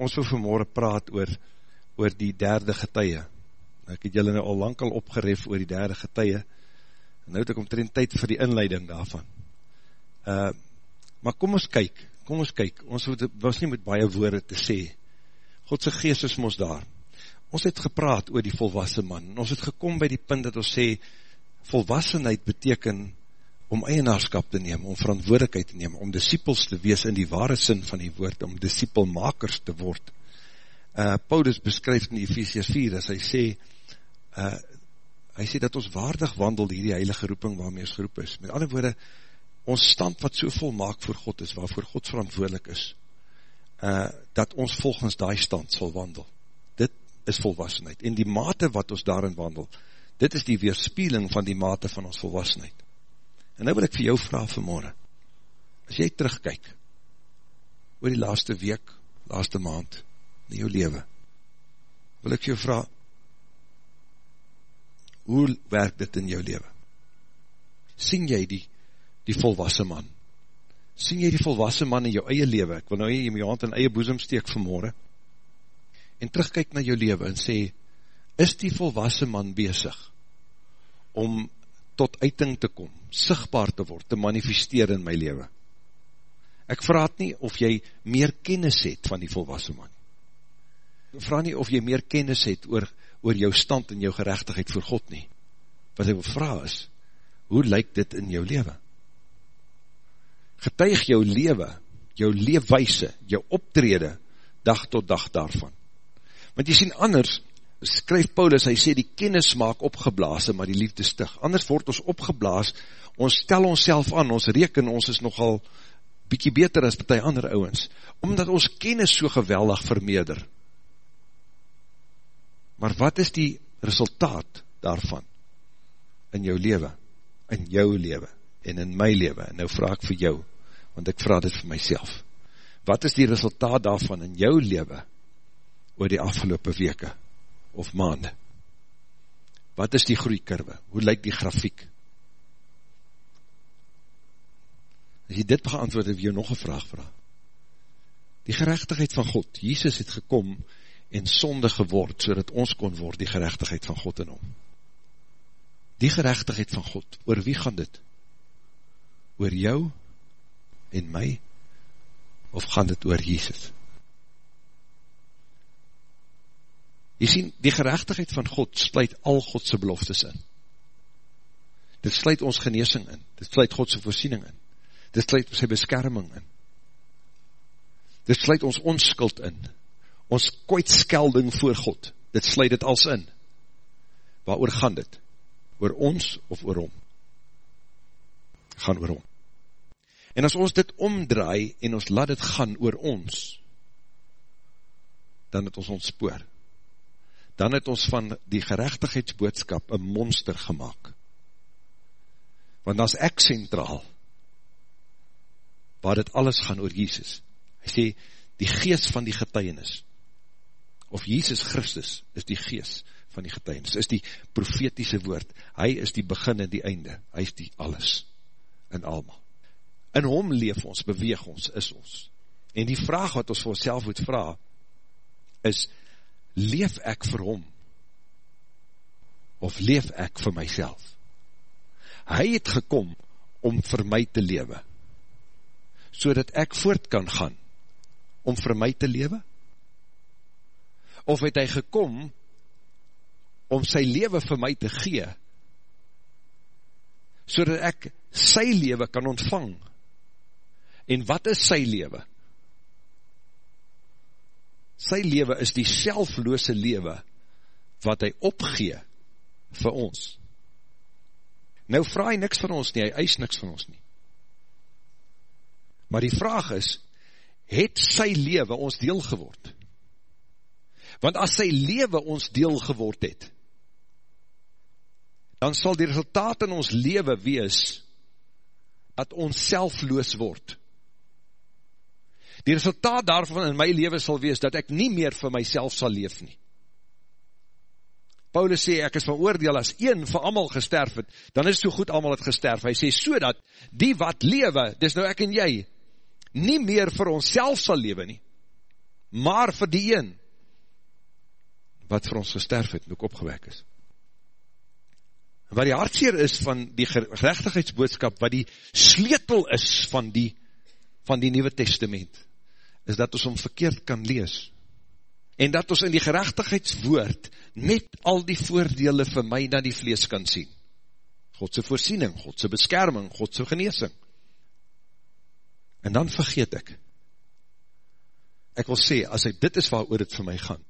ons wil vanmorgen praat oor, oor die derde getuie. Ek het julle nou al lang al opgeref oor die derde getuie, en nou het ek omtrent tyd vir die inleiding daarvan. Uh, maar kom ons kyk, kom ons kyk, ons was nie met baie woorde te sê, Godse geest is ons daar. Ons het gepraat oor die volwassen man, en ons het gekom by die punt dat ons sê, volwassenheid beteken om eienaarskap te neem, om verantwoordelikheid te neem, om disciples te wees in die ware sin van die woord, om disciplemakers te word. Uh, Paulus beskryf in Ephesians 4, as hy sê, uh, hy sê dat ons waardig wandel die heilige roeping waarmee ons geroep is. Met andere woorde, ons stand wat so volmaak voor God is, waarvoor God verantwoordelik is, uh, dat ons volgens die stand sal wandel. Dit is volwassenheid. En die mate wat ons daarin wandel, dit is die weerspieling van die mate van ons volwassenheid. En nou wil ek vir jou vraag vanmorgen, as jy terugkyk, oor die laaste week, laaste maand, in jou leven, wil ek jou vraag, hoe werk dit in jou leven? Sien jy die, die volwassen man? Sien jy die volwassen man in jou eie leven? Ek wil nou jy my hand in eie boezem steek vanmorgen, en terugkyk na jou leven en sê, is die volwassen man bezig om tot uiting te kom, sigtbaar te word, te manifesteer in my leven. Ek vraag nie of jy meer kennis het van die volwassen man. Ek vraag nie of jy meer kennis het oor, oor jou stand en jou gerechtigheid voor God nie. Wat ek wil vraag is, hoe lyk dit in jou leven? Getuig jou leven, jou leefwijse, jou optrede, dag tot dag daarvan. Want jy sien anders, skryf Paulus, hy sê die kennis maak opgeblaas, maar die liefde stig. Anders word ons opgeblaas, ons stel ons aan, ons reken, ons is nogal bykie beter as betie ander ouwens, omdat ons kennis so geweldig vermeerder. Maar wat is die resultaat daarvan in jou leven, in jou leven en in my leven? En nou vraag ek vir jou, want ek vraag dit vir myself. Wat is die resultaat daarvan in jou leven oor die afgelopen weke? Of maande? Wat is die groeikurwe? Hoe lyk die grafiek? As jy dit beantwoord, heb jy nog een vraag vraag. Die gerechtigheid van God, Jesus het gekom en sonde geword, so ons kon word, die gerechtigheid van God in hom. Die gerechtigheid van God, oor wie gaan dit? Oor jou en my? Of gaan dit oor Jesus? Jy sien, die gerechtigheid van God sluit al Godse beloftes in. Dit sluit ons geneesing in. Dit sluit Godse voorsiening in. Dit sluit sy beskerming in. Dit sluit ons onskuld in. Ons kwijtskelding voor God. Dit sluit dit als in. Waar gaan dit? Oor ons of oor hom? Gaan oor hom. En as ons dit omdraai en ons laat dit gaan oor ons, dan het ons ontspoor dan het ons van die gerechtigheidsboodskap een monster gemaakt. Want as ek centraal, waar dit alles gaan oor Jesus, hy sê, die geest van die getuienis, of Jesus Christus is die geest van die getuienis, is die profetiese woord, hy is die begin en die einde, hy is die alles, en almal. In hom leef ons, beweeg ons, is ons. En die vraag wat ons vir ons moet vraag, is, leef ek vir hom, of leef ek vir myself? Hy het gekom om vir my te lewe, so dat ek voort kan gaan, om vir my te lewe? Of het hy gekom, om sy lewe vir my te gee, so dat ek sy lewe kan ontvang? En wat is sy lewe? Sy lewe is die selfloose lewe wat hy opgee vir ons. Nou vraag hy niks van ons nie, hy eis niks van ons nie. Maar die vraag is, het sy lewe ons deel geword? Want as sy lewe ons deel geword het, dan sal die resultaat in ons lewe wees, dat ons selfloos word. Die resultaat daarvan in my leven sal wees, dat ek nie meer vir myself sal leef nie. Paulus sê, ek is van oordeel as een vir amal gesterf het, dan is so goed amal het gesterf. Hy sê, so dat die wat lewe, dis nou ek en jy, nie meer vir ons self sal lewe nie, maar vir die een, wat vir ons gesterf het, en ook opgewek is. Wat die hartseer is van die gerechtigheidsboodskap, wat die sleetel is van die, van die Nieuwe Testament, is dat ons om verkeerd kan lees, en dat ons in die gerechtigheidswoord net al die voordele vir my na die vlees kan sien. Godse voorsiening, Godse beskerming, Godse geneesing. En dan vergeet ek. Ek wil sê, as hy dit is waar oor dit vir my gaan,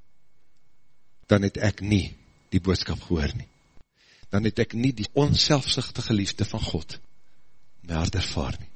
dan het ek nie die boodskap gehoor nie. Dan het ek nie die onselfsichtige liefde van God my hart ervaar nie.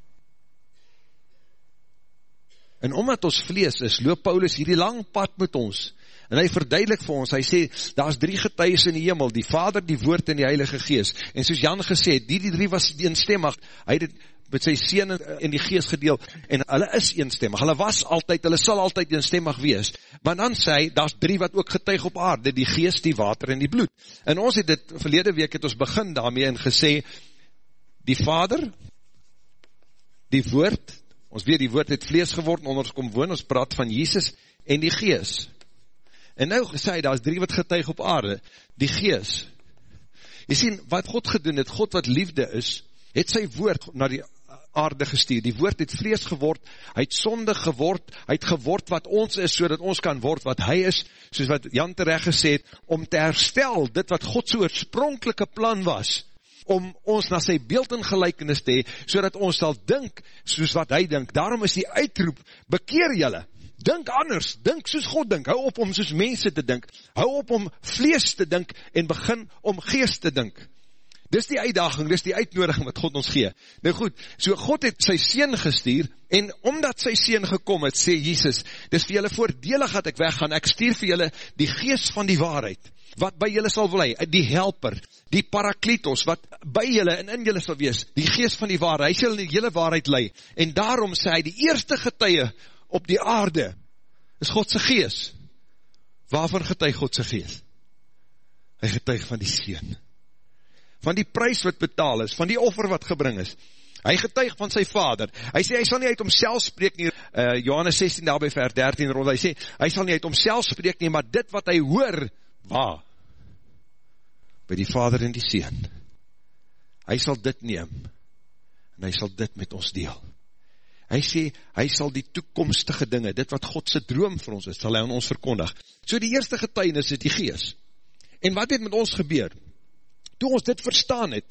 En omdat ons vlees is, loop Paulus hierdie lang pad met ons, en hy verduidelik vir ons, hy sê, daar is drie getuies in die hemel, die Vader, die Woord en die Heilige Geest, en soos Jan gesê, die die drie was eenstemmig, hy het met sy sien in die geest gedeel, en hulle is eenstemmig, hulle was altyd, hulle sal altyd eenstemmig wees, maar dan sê hy, daar is drie wat ook getuig op aarde, die geest, die water en die bloed, en ons het dit, verlede week het ons begin daarmee en gesê, die Vader, die Woord, ons weet die Woord het vlees geword, onder ons kom woon, ons praat van Jesus en die geest, en nou sê hy, daar is drie wat getuig op aarde, die geest, jy sien, wat God gedoen het, God wat liefde is, het sy woord na die aarde gestuur. Die woord het vlees geword, hy het sonde geword, hy het geword wat ons is, so ons kan word wat hy is, soos wat Jan terecht gesê het, om te herstel dit wat God so oorspronkelike plan was, om ons na sy beeld en gelijkenis te hee, so ons sal dink soos wat hy dink. Daarom is die uitroep, bekeer jylle, dink anders, dink soos God dink, hou op om soos mense te dink, hou op om vlees te dink, en begin om geest te dink. Dis die uitdaging, dis die uitnodiging wat God ons gee. Nou goed, so God het sy Seen gestuur, en omdat sy Seen gekom het, sê Jesus, dis vir julle voordelig dat ek weggaan, ek stuur vir julle die geest van die waarheid, wat by julle sal blij, die helper, die parakletos, wat by julle en in julle sal wees, die geest van die waarheid, hy sal in die hele waarheid lei, en daarom sê hy, die eerste getuie op die aarde, is Godse geest. Waarvan getuig Godse geest? Hy getuig van die Seen van die prijs wat betaal is, van die offer wat gebring is. Hy getuig van sy vader. Hy sê, hy sal nie uit homself spreek nie, uh, Johannes 16, daarby vers 13 rond, hy sê, hy sal nie uit homself spreek nie, maar dit wat hy hoor, waar? By die vader en die seen. Hy sal dit neem, en hy sal dit met ons deel. Hy sê, hy sal die toekomstige dinge, dit wat Godse droom vir ons is, sal hy aan ons verkondig. So die eerste getuinis is die gees. En wat het met ons gebeur? Toe ons dit verstaan het,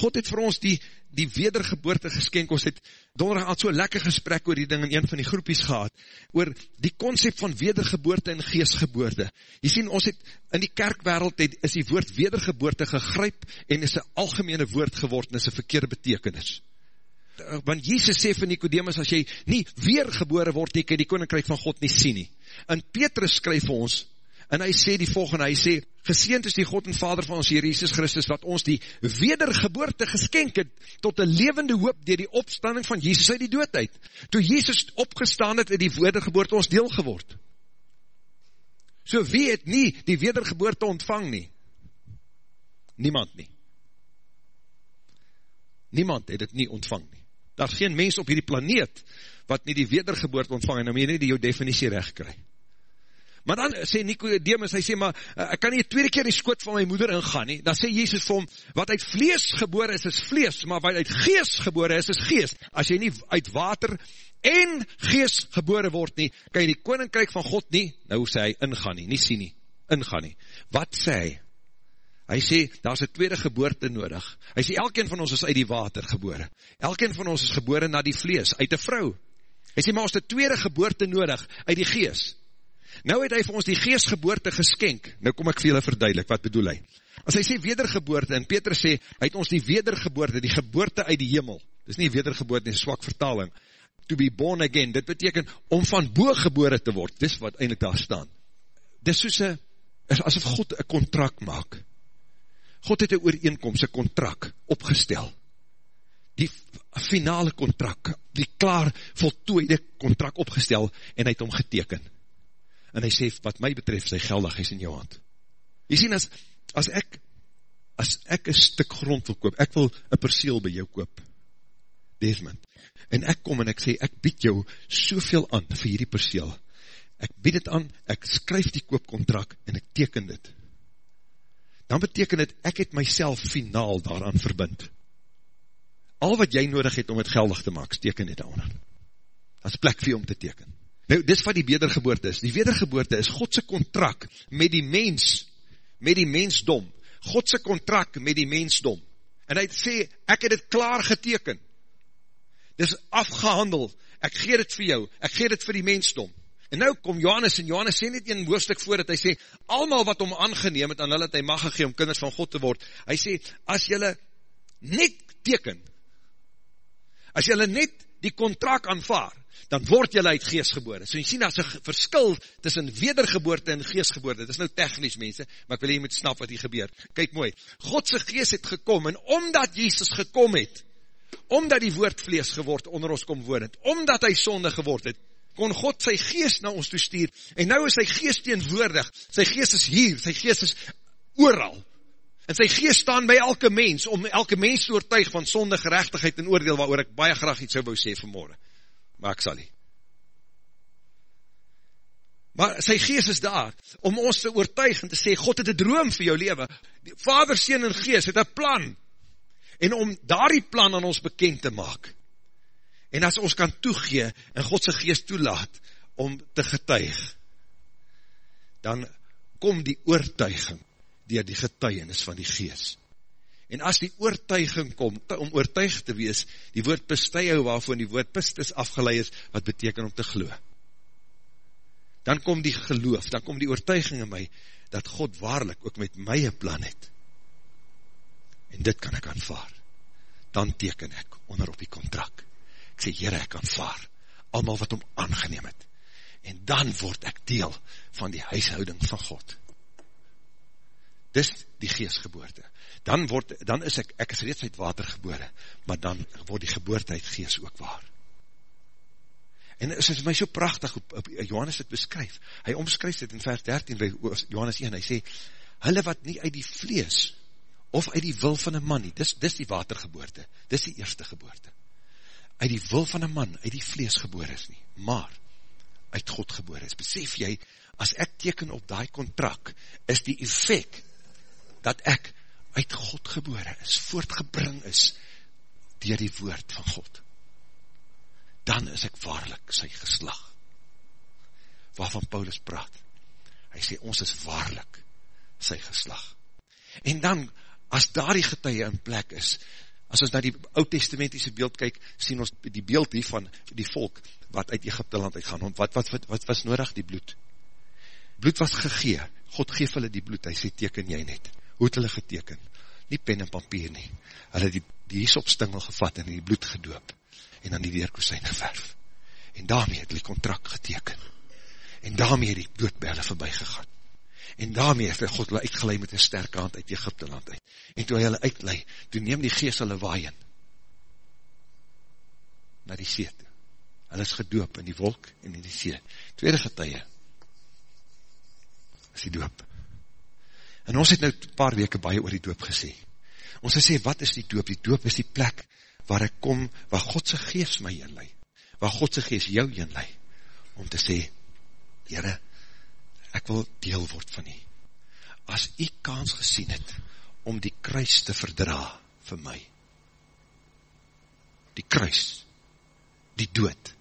God het vir ons die, die wedergeboorte geskenk, ons het donderdag al so lekker gesprek oor die ding in een van die groepies gehad, oor die concept van wedergeboorte en geestgeboorte. Jy sien, ons het in die kerkwereld het, is die woord wedergeboorte gegryp en is een algemene woord geword en is een verkeerde betekenis. Want Jesus sê vir Nicodemus, as jy nie weergebore word, jy kan die koninkrijk van God nie sien nie. En Petrus skryf vir ons, en hy sê die volgende, hy sê, geseend is die God en Vader van ons Heer Jesus Christus, wat ons die wedergeboorte geskenk het, tot een levende hoop, dier die opstanding van Jesus uit die doodheid. Toe Jesus opgestaan het, het die wedergeboorte ons deel geword. So wie het nie die wedergeboorte ontvang nie? Niemand nie. Niemand het het nie ontvang nie. Daar is geen mens op hierdie planeet, wat nie die wedergeboorte ontvang, en dan moet jy nie die jou definitie recht krijg. Maar dan sê Nicodemus, hy sê, maar uh, ek kan nie tweede keer die skoot van my moeder ingaan nie. Dan sê Jezus vir hom, wat uit vlees gebore is, is vlees, maar wat uit geest gebore is, is geest. As jy nie uit water en geest gebore word nie, kan jy die koninkryk van God nie, nou sê hy, ingaan nie, nie sien nie, ingaan nie. Wat sê hy? Hy sê, daar is een tweede geboorte nodig. Hy sê, elkeen van ons is uit die water gebore. Elkeen van ons is gebore na die vlees, uit die vrou. Hy sê, maar ons het tweede geboorte nodig, uit die geest. Nou het hy vir ons die geestgeboorte geskenk. Nou kom ek vir julle verduidelik, wat bedoel hy? As hy sê wedergeboorte, en Petrus sê, hy het ons die wedergeboorte, die geboorte uit die hemel. Dit is nie wedergeboorte, nie swak vertaling. To be born again, dit beteken om van boog gebore te word. Dis wat eindelijk daar staan. Dis soos een, asof God een contract maak. God het een ooreenkomst, een contract opgestel. Die finale contract, die klaar voltooide contract opgestel, en hy het omgeteken en hy sê, wat my betref, sy geldig is in jou hand. Jy sien, as, as ek, as ek een stuk grond wil koop, ek wil een perseel by jou koop, Desmond, en ek kom en ek sê, ek bied jou soveel aan vir hierdie perseel, ek bied het aan, ek skryf die koopkontrak, en ek teken dit, dan beteken dit, ek het myself finaal daaraan verbind. Al wat jy nodig het om het geldig te maak, teken dit aan. Dat is plek vir jy om te teken. Nou, dis wat die wedergeboorte is. Die wedergeboorte is Godse contract met die mens, met die mensdom. Godse contract met die mensdom. En hy sê, ek het het klaar geteken. Dis afgehandel. Ek gee dit vir jou. Ek gee dit vir die mensdom. En nou kom Johannes, en Johannes sê net een woordstuk voor, dat hy sê, almal wat om aangeneem het, aan hulle het hy mag gegeen om kinders van God te word. Hy sê, as jylle net teken, as jylle net die contract aanvaar, dan word jylle uit geestgeboorte. So jy sien, daar is een verskil tussen wedergeboorte en geestgeboorte. Dit is nou technisch, mense, maar ek wil jy moet snap wat hier gebeur. Kijk mooi, Godse geest het gekom, en omdat Jesus gekom het, omdat die woord vlees geword onder ons kom woon het, omdat hy sonde geword het, kon God sy geest na ons toestuur, en nou is sy geest teenwoordig, sy geest is hier, sy geest is ooral, en sy geest staan by elke mens, om elke mens te oortuig van sonde, gerechtigheid en oordeel, waar ek baie graag iets zou wou sê vanmorgen maar ek sal nie. Maar sy geest is daar, om ons te oortuig en te sê, God het een droom vir jou leven, Vader, Seen en Geest het een plan, en om daar die plan aan ons bekend te maak, en as ons kan toegee, en Godse geest toelaat, om te getuig, dan kom die oortuiging, dier die getuienis van die geest, En as die oortuiging kom, om oortuig te wees, die woord pistuio waarvan die woord pistus afgeleid is, wat beteken om te glo. Dan kom die geloof, dan kom die oortuiging in my, dat God waarlik ook met my een plan het. En dit kan ek aanvaar. Dan teken ek onder op die contract. Ek sê, Heere, ek aanvaar. Almal wat om aangeneem het. En dan word ek deel van die huishouding van God. Dis die geestgeboorte dan, word, dan is ek, ek is reeds uit water gebore, maar dan word die geboorte uit gees ook waar. En het is my so prachtig, op, Johannes het beskryf, hy omskryf dit in vers 13 by Johannes 1, hy sê, hulle wat nie uit die vlees, of uit die wil van een man nie, dis, dis die watergeboorte, dis die eerste geboorte, uit die wil van een man, uit die vlees geboor is nie, maar, uit God geboor is, besef jy, as ek teken op die contract, is die effect, dat ek uit God gebore is, voortgebring is, dier die woord van God, dan is ek waarlik sy geslag, waarvan Paulus praat, hy sê, ons is waarlik sy geslag, en dan, as daar die getuie in plek is, as ons na die oud-testamentiese beeld kyk, sien ons die beeld hier van die volk, wat uit Egypte land uitgaan, wat, wat, wat, wat was nodig? Die bloed? Bloed was gegee, God geef hulle die bloed, hy sê, teken jy net, hoe het hulle geteken? Nie pen en papier nie. Hulle die, die hiesopstingel gevat en die bloed gedoop en dan die weerkoesijn geverf. En daarmee het die contract geteken. En daarmee het die dood by hulle voorbij gegaan. En daarmee het God hulle uitgeleid met een sterke hand uit Egypte land uit. En toe hy hulle uitleid, toe neem die geest hulle waaien na die see toe. Hulle is gedoop in die wolk en in die see. Tweede getuie is die doop. En ons het nou paar weke baie oor die doop gesê. Ons het sê, wat is die doop? Die doop is die plek waar ek kom, waar Godse geest my inlei, waar Godse geest jou inlei, om te sê, Heere, ek wil deel word van nie. As jy kans gesien het, om die kruis te verdra vir my, die kruis, die dood,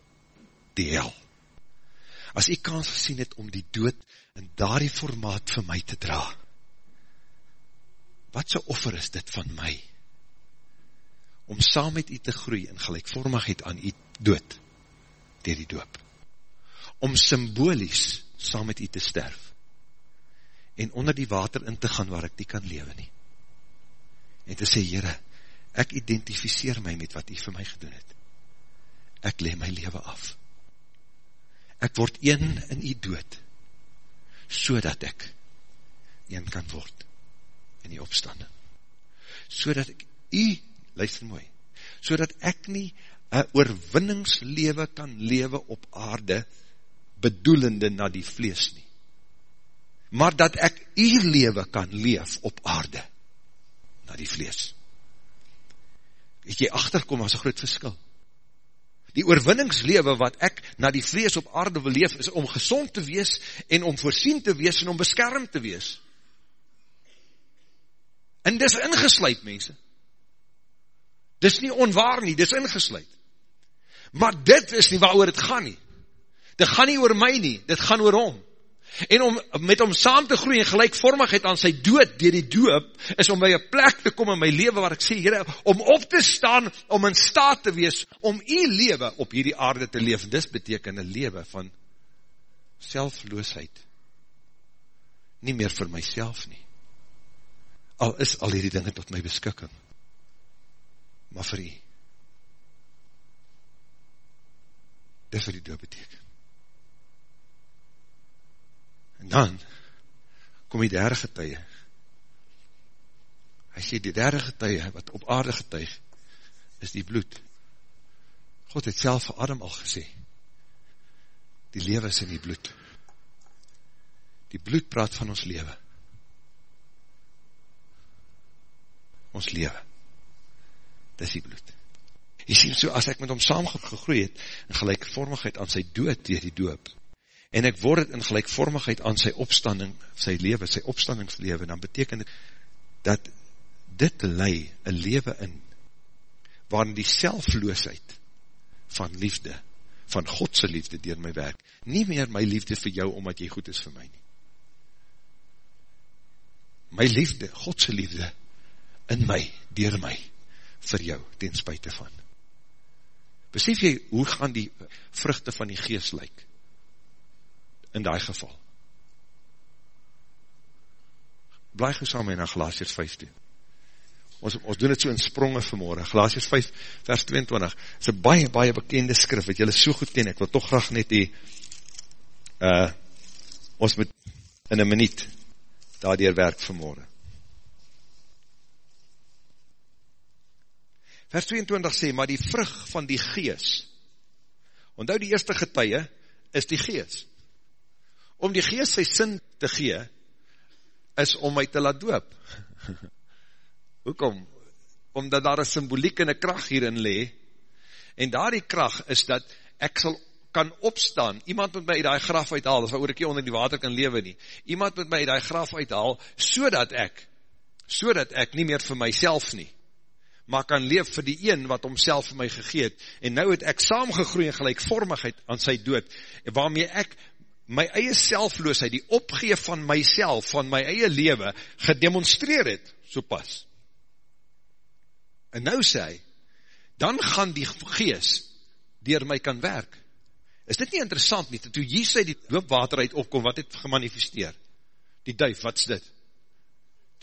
die hel, as jy kans gesien het, om die dood in daardie formaat vir my te dra, wat so offer is dit van my, om saam met u te groei in gelijkvormigheid aan u dood, dier die doop, om symbolies saam met u te sterf, en onder die water in te gaan waar ek die kan lewe nie, en te sê, Heere, ek identificeer my met wat u vir my gedoen het, ek le my lewe af, ek word een in u dood, so dat ek een kan word, in die opstanding. So dat ek, u, luister mooi, so dat ek nie een oorwinningslewe kan lewe op aarde, bedoelende na die vlees nie. Maar dat ek u lewe kan leef op aarde, na die vlees. Het jy achterkom as een groot verskil. Die oorwinningslewe wat ek na die vlees op aarde wil leef, is om gezond te wees en om voorsien te wees en om beskermd te wees. En dis ingesluid, mense. Dis nie onwaar nie, dis ingesluid. Maar dit is nie waar oor het gaan nie. Dit gaan nie oor my nie, dit gaan oor hom. En om met hom saam te groei in gelijkvormigheid aan sy dood, dier die doop, is om by een plek te kom in my leven waar ek sê, Heere, om op te staan, om in staat te wees, om die leven op hierdie aarde te leef. Dis beteken een leven van selfloosheid. Nie meer vir myself nie. Al is al hierdie dinge tot my beskikking. Maar vir die. Dis vir die doop beteken. En dan kom die derde getuie. Hy sê die derde getuie wat op aarde getuig is die bloed. God het self vir Adam al gesê die lewe is in die bloed. Die bloed praat van ons lewe. Ons lewe. Dis die bloed. Jy sien so, as ek met hom saam gegroeid het, in gelijkvormigheid aan sy dood, dier die doop, en ek word het in gelijkvormigheid aan sy opstanding, sy leven, sy opstandingslewe, dan beteken dit, dat dit lei een leven in, waarin die selfloosheid van liefde, van Godse liefde dier my werk, nie meer my liefde vir jou, omdat jy goed is vir my nie. My liefde, Godse liefde, in my, dier my, vir jou, ten spuite van. Besef jy, hoe gaan die vruchte van die geest lyk? in die geval. Blijf gauw saam my na Galatius 15. Ons, ons doen het so in spronge vanmorgen. Galatius 5 vers 22 is een baie, baie bekende skrif, wat jylle so goed ken, ek wil toch graag net die uh, ons moet in een minuut daardier werk vanmorgen. Vers 22 sê, maar die vrug van die gees, onthou die eerste getuie, is die gees. Om die geest sy sin te gee, is om my te laat doop. Hoekom? Omdat daar een symboliek en een kracht hierin le, en daar die kracht is dat ek sal kan opstaan, iemand moet my uit die graf uithaal, as waar ek hier onder die water kan lewe nie, iemand moet my uit die graf uithaal, so dat ek, so dat ek nie meer vir myself nie, maar kan leef vir die een wat homself vir my gegeet, en nou het ek saamgegroei in gelijkvormigheid aan sy dood, waarmee ek my eie selfloosheid, die opgeef van myself, van my eie lewe, gedemonstreer het, so pas. En nou sê hy, dan gaan die gees dier my kan werk. Is dit nie interessant nie, toe Jesus die doopwater uit opkom, wat het gemanifesteer? Die duif, wat is dit?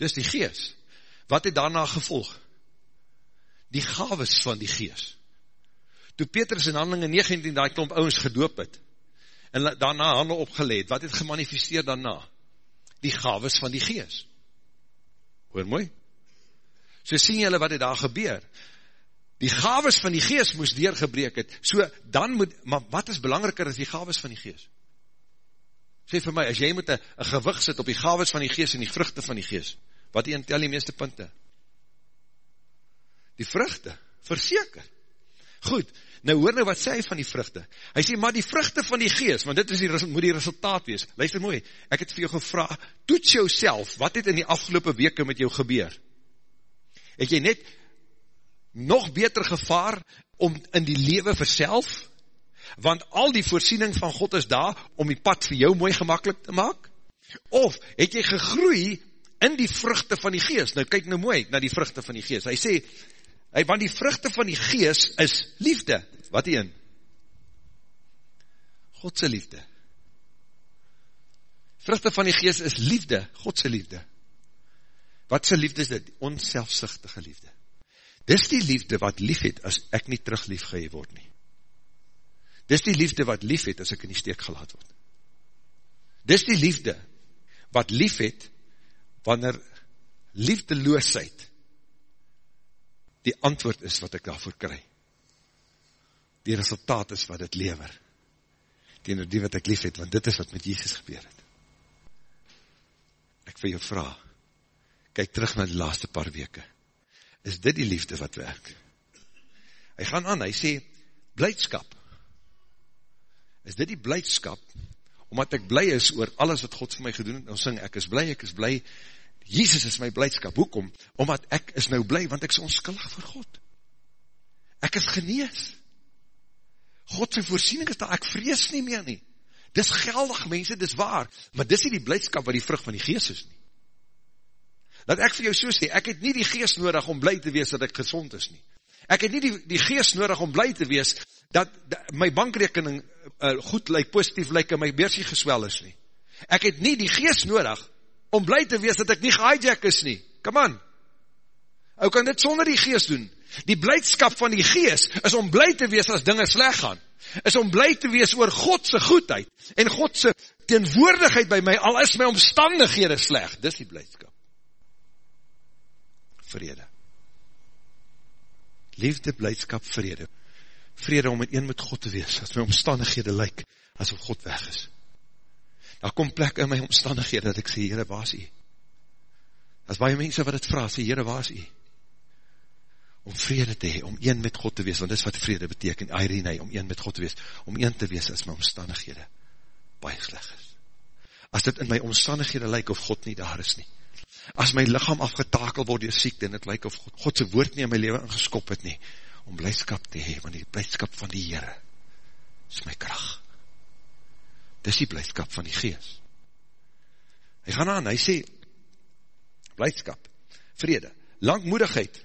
Dit is die gees. Wat het daarna gevolg? Die gaves van die gees. Toe Petrus in handelinge 19 die klomp ouwens gedoop het, en daarna hande opgeleid, wat het gemanifesteer daarna? Die gaves van die gees. Hoor mooi? So sien jylle wat het daar gebeur. Die gaves van die gees moes deurgebreek het, so dan moet, maar wat is belangriker as die gaves van die gees? Sê vir my, as jy moet een gewig sit op die gaves van die gees en die vruchte van die gees, wat die intel die meeste punte? Die vruchte, verseker. Goed, Nou hoor nou wat sê hy van die vruchte. Hy sê, maar die vruchte van die geest, want dit is die, moet die resultaat wees. Luister mooi, ek het vir jou gevra, toets jou self, wat het in die afgelopen weke met jou gebeur? Het jy net nog beter gevaar om in die lewe verself? Want al die voorsiening van God is daar om die pad vir jou mooi gemakkelijk te maak? Of het jy gegroei in die vruchte van die geest? Nou kyk nou mooi na die vruchte van die geest. Hy sê, Hy, want die vruchte van die gees is liefde. Wat die een? Godse liefde. Vruchte van die gees is liefde, Godse liefde. Wat sy liefde is dit? Onselfsichtige liefde. Dis die liefde wat lief het as ek nie terug lief gehee word nie. Dis die liefde wat lief het as ek in die steek gelaat word. Dis die liefde wat lief het wanneer liefdeloosheid die antwoord is wat ek daarvoor kry. Die resultaat is wat het lever. Tegen die wat ek lief het, want dit is wat met Jesus gebeur het. Ek vir jou vraag, kyk terug na die laaste paar weke. Is dit die liefde wat werk? Hy gaan aan, hy sê, blijdskap? Is dit die blijdskap, omdat ek blij is oor alles wat God vir my gedoen het, nou sing ek is blij, ek is blij, Jesus is my blijdskap, hoekom? Omdat ek is nou blij, want ek is onskuldig vir God. Ek is genees. God sy voorsiening is dat ek vrees nie meer nie. Dis geldig mense, dis waar, maar dis nie die blijdskap wat die vrug van die geest is nie. Dat ek vir jou so sê, ek het nie die geest nodig om blij te wees dat ek gezond is nie. Ek het nie die, die geest nodig om blij te wees dat my bankrekening uh, goed lyk, positief lyk en my beursie geswel is nie. Ek het nie die geest nodig om blij te wees dat ek nie gehijack is nie. Come on. Ou kan dit sonder die geest doen. Die blijdskap van die geest is om blij te wees as dinge sleg gaan. Is om blij te wees oor Godse goedheid en Godse teenwoordigheid by my, al is my omstandighede sleg. Dis die blijdskap. Vrede. Liefde, blijdskap, vrede. Vrede om in een met God te wees, as my omstandighede lyk, asof God weg is. Daar kom plek in my omstandighede, dat ek sê, Heere, waar is hy? As baie mense wat het vraag, sê, Heere, waar is hy? Om vrede te hee, om een met God te wees, want dis wat vrede beteken, Irene, om een met God te wees, om een te wees as my omstandighede baie sleg is. As dit in my omstandighede lyk of God nie daar is nie, as my lichaam afgetakel word door siekte, en het lyk of God, God sy woord nie in my leven ingeskop het nie, om blijdskap te hee, want die blijdskap van die Heere, is my kracht. Dis die blijdskap van die gees. Hy gaan aan, hy sê, blijdskap, vrede, langmoedigheid,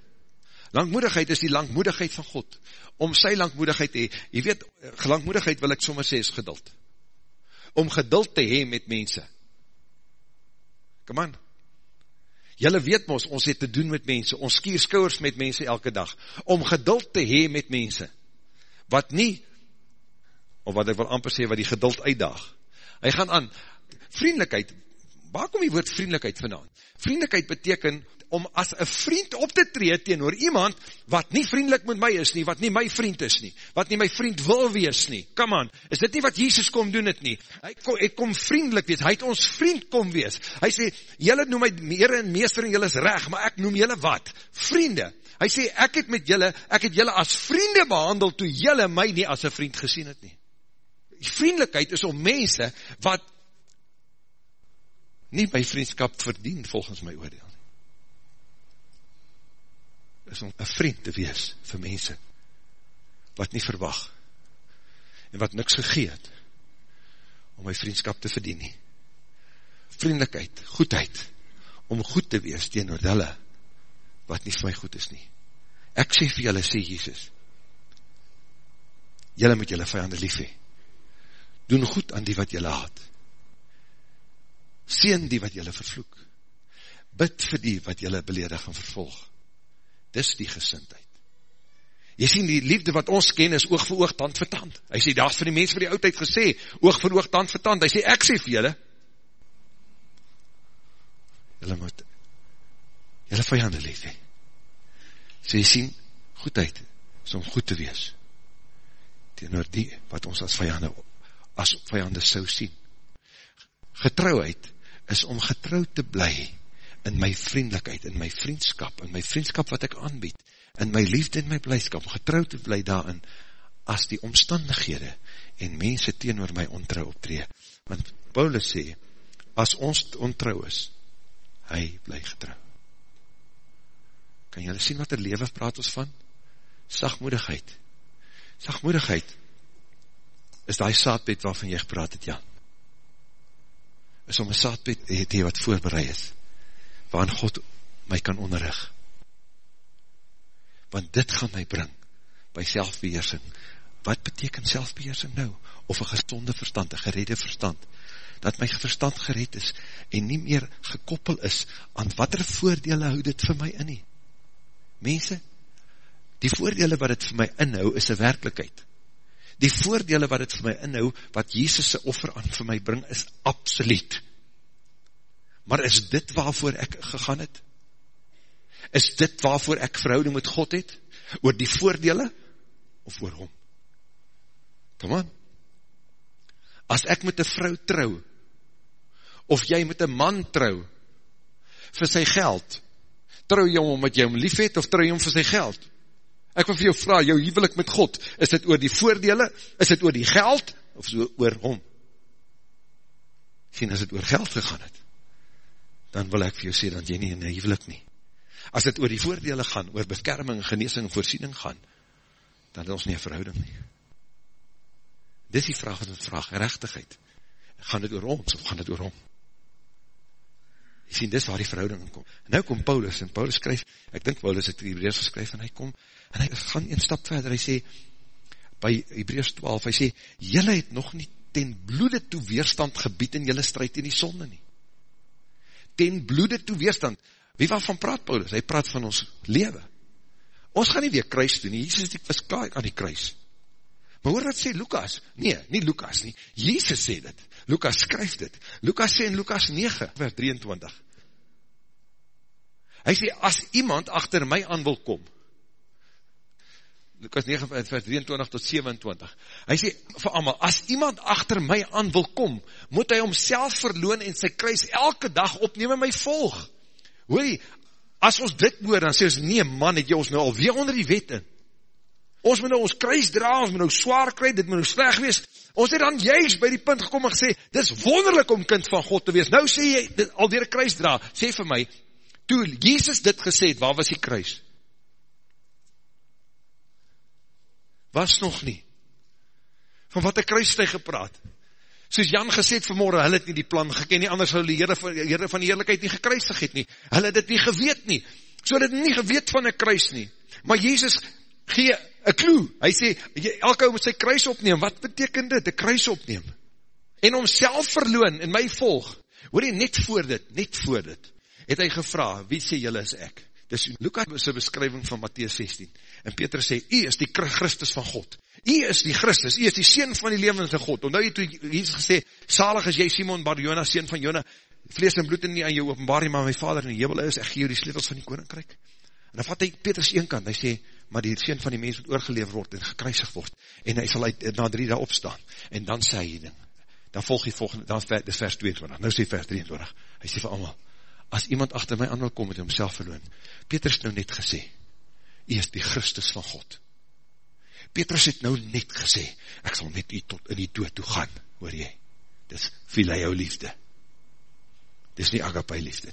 langmoedigheid is die langmoedigheid van God, om sy langmoedigheid te hee, jy weet, langmoedigheid wil ek sommer sê is geduld, om geduld te hee met mense, come on, Julle weet mos, ons het te doen met mense, ons skier skouwers met mense elke dag, om geduld te hee met mense, wat nie, of wat ek wil amper sê, wat die geduld uitdaag. Hy gaan aan, vriendelijkheid, waar kom die woord vriendelijkheid vandaan? Vriendelijkheid beteken om as een vriend op te tree teenoor iemand wat nie vriendelik met my is nie, wat nie my vriend is nie, wat nie my vriend wil wees nie. Come on, is dit nie wat Jesus kom doen het nie? Hy kom, hy kom vriendelik wees, hy het ons vriend kom wees. Hy sê, jylle noem my meer en meester en jylle is reg, maar ek noem jylle wat? Vriende. Hy sê, ek het met jylle, ek het jylle as vriende behandel, toe jylle my nie as een vriend gesien het nie. Vriendelikheid is om mense wat nie my vriendskap verdien, volgens my oordeel is om een vriend te wees vir mense, wat nie verwag, en wat niks gegeet, om my vriendskap te verdien nie. Vriendelijkheid, goedheid, om goed te wees tegen hulle, wat nie vir my goed is nie. Ek sê vir julle, sê Jesus, julle moet julle vijande lief hee. Doen goed aan die wat julle haat. Seen die wat julle vervloek. Bid vir die wat julle beledig en vervolg dis die gesintheid. Jy sien, die liefde wat ons ken is oog vir oog, tand vir tand. Hy sê, daar is vir die mens vir die oudheid gesê, oog vir oog, tand vir tand. Hy sê, ek sê vir julle, julle moet, julle vijande lief he. So jy sien, goedheid is om goed te wees, teenoor die wat ons as vijande, as vijande sou sien. Getrouheid is om getrouw te bly, in my vriendelijkheid, in my vriendskap, in my vriendskap wat ek aanbied, in my liefde en my blijdskap, getrouw te bly daarin, as die omstandighede en mense teenoor my ontrouw optree. Want Paulus sê, as ons ontrouw is, hy bly getrouw. Kan jylle sien wat er leven praat ons van? Sagmoedigheid. Sagmoedigheid is die saadbed waarvan jy gepraat het, ja. Is om een saadbed te hee wat voorbereid is waarin God my kan onderrig. Want dit gaan my bring by selfbeheersing. Wat beteken selfbeheersing nou? Of een gezonde verstand, een geredde verstand, dat my verstand gered is en nie meer gekoppel is aan wat er voordele hou dit vir my in nie. Mense, die voordele wat het vir my inhou is een werkelijkheid. Die voordele wat het vir my inhou, wat Jezus' offer aan vir my bring, is absoluut maar is dit waarvoor ek gegaan het? Is dit waarvoor ek verhouding met God het? Oor die voordele? Of oor hom? Come on. As ek met een vrou trouw, of jy met een man trouw, vir sy geld, trouw jy om omdat jy hom lief het, of trouw jy om vir sy geld? Ek wil vir jou vraag, jou huwelik met God, is dit oor die voordele, is dit oor die geld, of dit oor hom? Sien, as dit oor geld gegaan het, dan wil ek vir jou sê, dat jy nie in die huwelik nie. As dit oor die voordele gaan, oor beskerming, geneesing en voorsiening gaan, dan is ons nie een verhouding nie. Dit is die vraag wat ons vraag, rechtigheid. Gaan dit oor ons, of gaan dit oor hom? Jy sien, dis waar die verhouding in kom. Nou kom Paulus, en Paulus skryf, ek dink Paulus het die Hebreus geskryf, en hy kom, en hy gaan een stap verder, hy sê, by Hebreus 12, hy sê, jylle het nog nie ten bloede toe weerstand gebied in jylle strijd in die sonde nie. Ten bloede toe weerstand. Wie waarvan praat Paulus? Hy praat van ons lewe. Ons gaan nie weer kruis doen nie, Jesus was klaar aan die kruis. Maar hoor wat sê Lukas? Nee, nie Lukas nie. Jesus sê dit. Lukas skryf dit. Lukas sê in Lukas 9, vers 23. Hy sê, as iemand achter my aan wil kom, Lukas 9, vers 23 tot 27, hy sê, vir allemaal, as iemand achter my aan wil kom, moet hy homself verloon en sy kruis elke dag opneem en my volg. Hoor jy, as ons dit hoor, dan sê ons, nee man, het jy ons nou alweer onder die wet in. Ons moet nou ons kruis dra, ons moet nou zwaar kry, dit moet nou sleg wees. Ons het dan juist by die punt gekom en gesê, dit is wonderlik om kind van God te wees. Nou sê jy, dit, alweer kruis dra, sê vir my, toe Jesus dit gesê het, waar was die kruis? Was nog nie. Van wat een kruis hy gepraat? Soos Jan gesê het vanmorgen, hy het nie die plan geken nie, anders hy die Heere van die Heerlijkheid nie gekruisig het nie. Hy het dit nie geweet nie. So het nie geweet van een kruis nie. Maar Jezus gee een clue. Hy sê, elke moet sy kruis opneem. Wat beteken dit? Een kruis opneem. En om self verloon en my volg. Hoor jy, net voor dit, net voor dit, het hy gevra, wie sê jylle is ek? Dis Lukas sy beskrywing van Matthäus 16. En Petrus sê, jy is die Christus van God. Jy is die Christus, jy is die Seen van die levende God. Omdat jy toe Jesus gesê, salig is jy Simon Barjona, Seen van Jona, vlees en bloed en nie aan jou openbaar nie, maar my vader in die hemel is, ek gee jou die sleutels van die koninkryk. En dan vat hy Petrus een kant, hy sê, maar die Seen van die mens moet oorgeleef word en gekruisig word, en hy sal uit, na drie daar opstaan, en dan sê hy ding, dan volg hy volgende, dan is vers 22, nou sê vers 23, hy sê vir allemaal, as iemand achter my aan wil kom, het hy homself verloon. Petrus nou net gesê, hy is die Christus van God. Petrus het nou net gesê, ek sal met u tot in die dood toe gaan, hoor jy, dit is filio liefde, dit is nie agapai liefde.